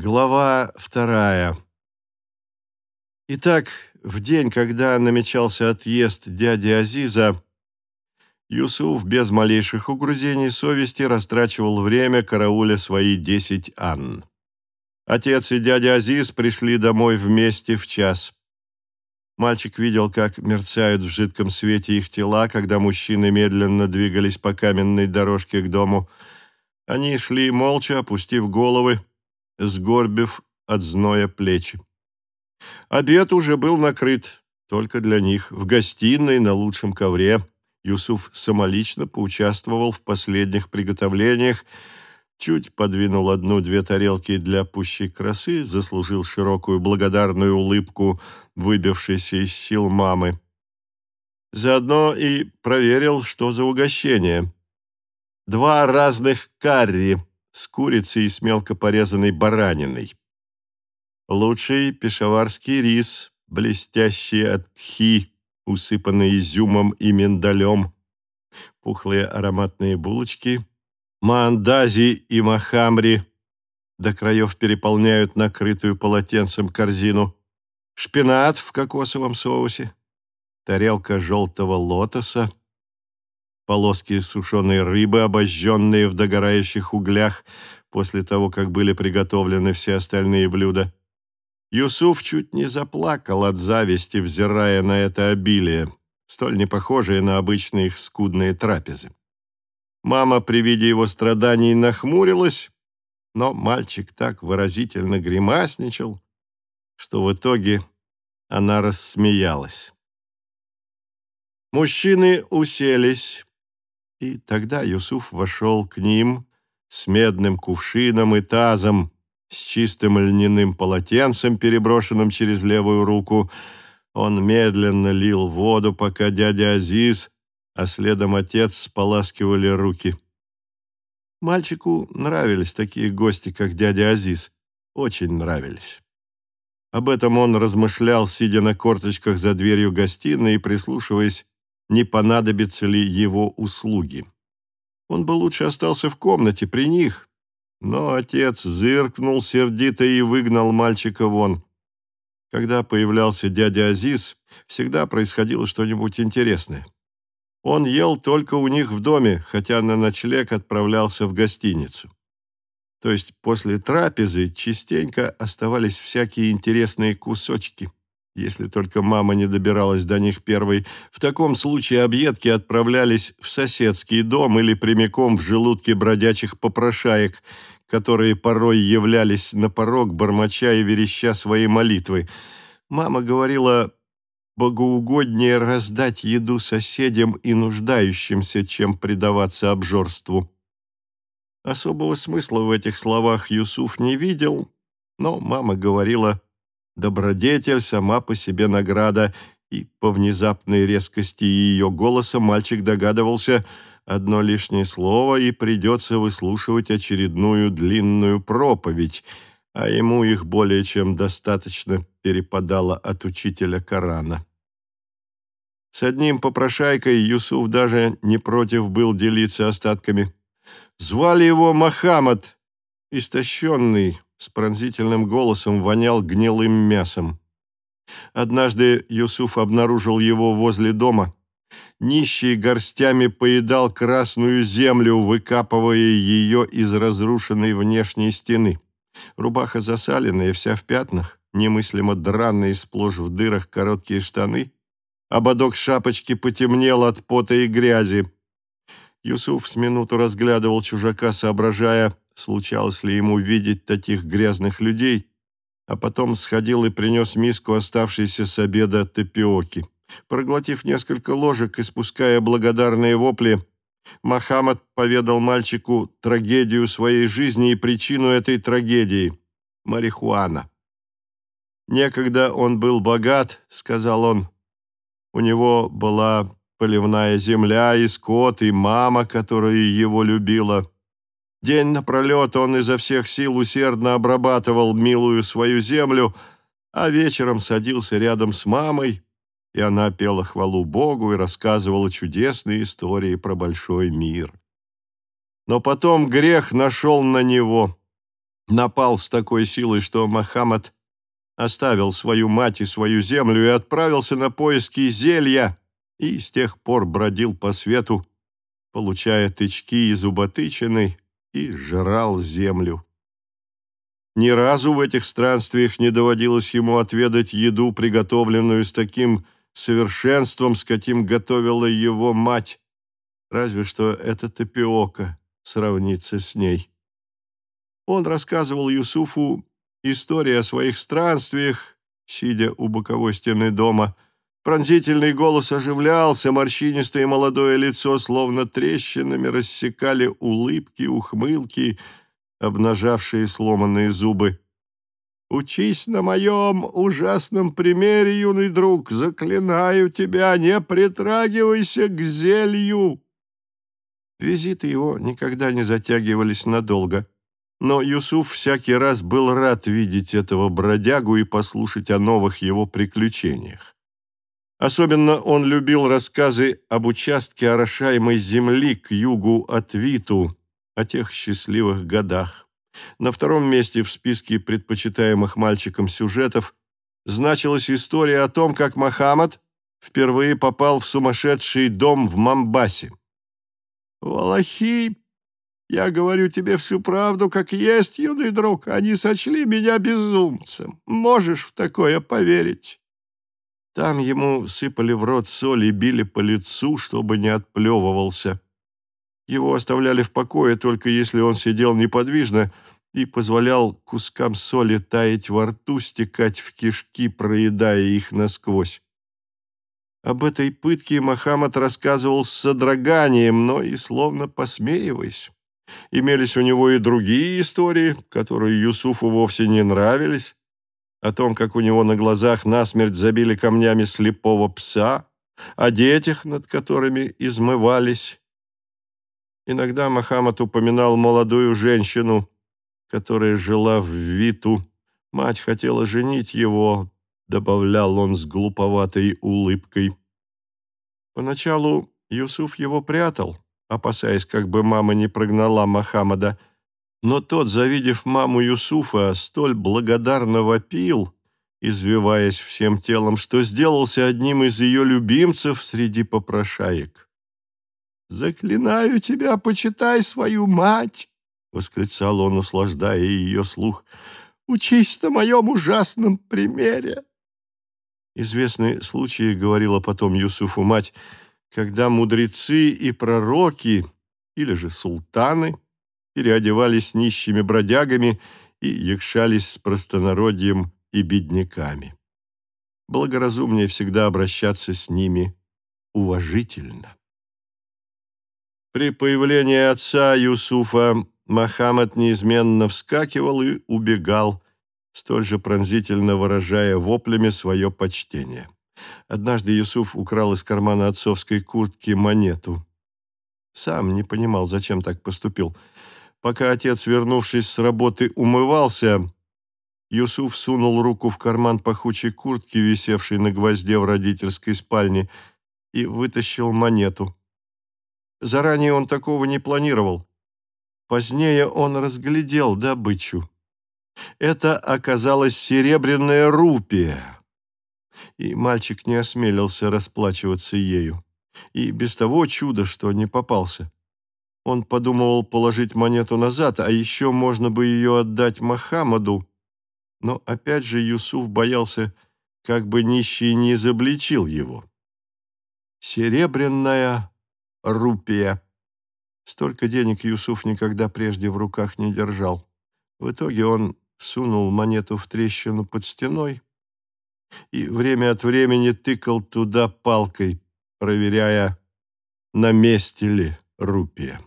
Глава вторая. Итак, в день, когда намечался отъезд дяди Азиза, Юсуф без малейших угрызений совести растрачивал время карауля свои десять ан. Отец и дядя Азиз пришли домой вместе в час. Мальчик видел, как мерцают в жидком свете их тела, когда мужчины медленно двигались по каменной дорожке к дому. Они шли молча, опустив головы, сгорбив от зноя плечи. Обед уже был накрыт, только для них, в гостиной на лучшем ковре. Юсуф самолично поучаствовал в последних приготовлениях, чуть подвинул одну-две тарелки для пущей красы, заслужил широкую благодарную улыбку, выбившейся из сил мамы. Заодно и проверил, что за угощение. Два разных карри с курицей и с мелко порезанной бараниной. Лучший пешаварский рис, блестящий от тхи, усыпанный изюмом и миндалем. Пухлые ароматные булочки, маандази и махамри до краев переполняют накрытую полотенцем корзину. Шпинат в кокосовом соусе, тарелка желтого лотоса, полоски сушеной рыбы, обожженные в догорающих углях после того, как были приготовлены все остальные блюда. Юсуф чуть не заплакал от зависти, взирая на это обилие, столь непохожее на обычные их скудные трапезы. Мама при виде его страданий нахмурилась, но мальчик так выразительно гримасничал, что в итоге она рассмеялась. Мужчины уселись, и тогда Юсуф вошел к ним с медным кувшином и тазом, с чистым льняным полотенцем, переброшенным через левую руку. Он медленно лил воду, пока дядя Азиз, а следом отец споласкивали руки. Мальчику нравились такие гости, как дядя Азиз. Очень нравились. Об этом он размышлял, сидя на корточках за дверью гостиной и прислушиваясь не понадобятся ли его услуги. Он бы лучше остался в комнате при них, но отец зыркнул сердито и выгнал мальчика вон. Когда появлялся дядя Азиз, всегда происходило что-нибудь интересное. Он ел только у них в доме, хотя на ночлег отправлялся в гостиницу. То есть после трапезы частенько оставались всякие интересные кусочки – если только мама не добиралась до них первой. В таком случае объедки отправлялись в соседский дом или прямиком в желудки бродячих попрошаек, которые порой являлись на порог, бормоча и вереща свои молитвы. Мама говорила, богоугоднее раздать еду соседям и нуждающимся, чем предаваться обжорству. Особого смысла в этих словах Юсуф не видел, но мама говорила Добродетель сама по себе награда, и по внезапной резкости ее голоса мальчик догадывался одно лишнее слово, и придется выслушивать очередную длинную проповедь, а ему их более чем достаточно перепадало от учителя Корана. С одним попрошайкой Юсуф даже не против был делиться остатками. Звали его Махамад, истощенный, с пронзительным голосом вонял гнилым мясом. Однажды Юсуф обнаружил его возле дома. Нищий горстями поедал красную землю, выкапывая ее из разрушенной внешней стены. Рубаха засаленная, вся в пятнах, немыслимо драные, сплошь в дырах короткие штаны. Ободок шапочки потемнел от пота и грязи. Юсуф с минуту разглядывал чужака, соображая, случалось ли ему видеть таких грязных людей, а потом сходил и принес миску оставшейся с обеда тапиоки. Проглотив несколько ложек и спуская благодарные вопли, Мохаммад поведал мальчику трагедию своей жизни и причину этой трагедии – марихуана. «Некогда он был богат», – сказал он. «У него была поливная земля и скот, и мама, которая его любила». День напролет он изо всех сил усердно обрабатывал милую свою землю, а вечером садился рядом с мамой, и она пела хвалу Богу и рассказывала чудесные истории про большой мир. Но потом грех нашел на него. напал с такой силой, что Мохаммад оставил свою мать и свою землю и отправился на поиски зелья, и с тех пор бродил по свету, получая тычки и зуботычины, и жрал землю. Ни разу в этих странствиях не доводилось ему отведать еду, приготовленную с таким совершенством, с каким готовила его мать, разве что эта тапиока сравнится с ней. Он рассказывал Юсуфу истории о своих странствиях, сидя у боковой стены дома. Пронзительный голос оживлялся, морщинистое молодое лицо словно трещинами рассекали улыбки, ухмылки, обнажавшие сломанные зубы. «Учись на моем ужасном примере, юный друг, заклинаю тебя, не притрагивайся к зелью!» Визиты его никогда не затягивались надолго. Но Юсуф всякий раз был рад видеть этого бродягу и послушать о новых его приключениях. Особенно он любил рассказы об участке орошаемой земли к югу от Виту, о тех счастливых годах. На втором месте в списке предпочитаемых мальчиком сюжетов значилась история о том, как Мохаммад впервые попал в сумасшедший дом в Мамбасе. «Валахи я говорю тебе всю правду, как есть, юный друг. Они сочли меня безумцем. Можешь в такое поверить?» Там ему сыпали в рот соль и били по лицу, чтобы не отплевывался. Его оставляли в покое, только если он сидел неподвижно и позволял кускам соли таять во рту, стекать в кишки, проедая их насквозь. Об этой пытке Мохаммад рассказывал с содроганием, но и словно посмеиваясь. Имелись у него и другие истории, которые Юсуфу вовсе не нравились, о том, как у него на глазах насмерть забили камнями слепого пса, о детях, над которыми измывались. Иногда Мохаммад упоминал молодую женщину, которая жила в Виту. Мать хотела женить его, добавлял он с глуповатой улыбкой. Поначалу Юсуф его прятал, опасаясь, как бы мама не прогнала Мохаммада. Но тот, завидев маму Юсуфа, столь благодарно вопил, извиваясь всем телом, что сделался одним из ее любимцев среди попрошаек. «Заклинаю тебя, почитай свою мать!» — восклицал он, услаждая ее слух. «Учись на моем ужасном примере!» Известные случаи, говорила потом Юсуфу мать, — когда мудрецы и пророки, или же султаны, переодевались нищими бродягами и якшались с простонародьем и бедняками. Благоразумнее всегда обращаться с ними уважительно. При появлении отца Юсуфа Мохаммед неизменно вскакивал и убегал, столь же пронзительно выражая воплями свое почтение. Однажды Юсуф украл из кармана отцовской куртки монету. Сам не понимал, зачем так поступил. Пока отец, вернувшись с работы, умывался, Юсуф сунул руку в карман пахучей куртки, висевшей на гвозде в родительской спальне, и вытащил монету. Заранее он такого не планировал. Позднее он разглядел добычу. Это оказалась серебряная рупия и мальчик не осмелился расплачиваться ею. И без того чудо, что не попался. Он подумывал положить монету назад, а еще можно бы ее отдать Мохаммаду. Но опять же Юсуф боялся, как бы нищий не изобличил его. Серебряная рупия. Столько денег Юсуф никогда прежде в руках не держал. В итоге он сунул монету в трещину под стеной, и время от времени тыкал туда палкой, проверяя, на месте ли рупия.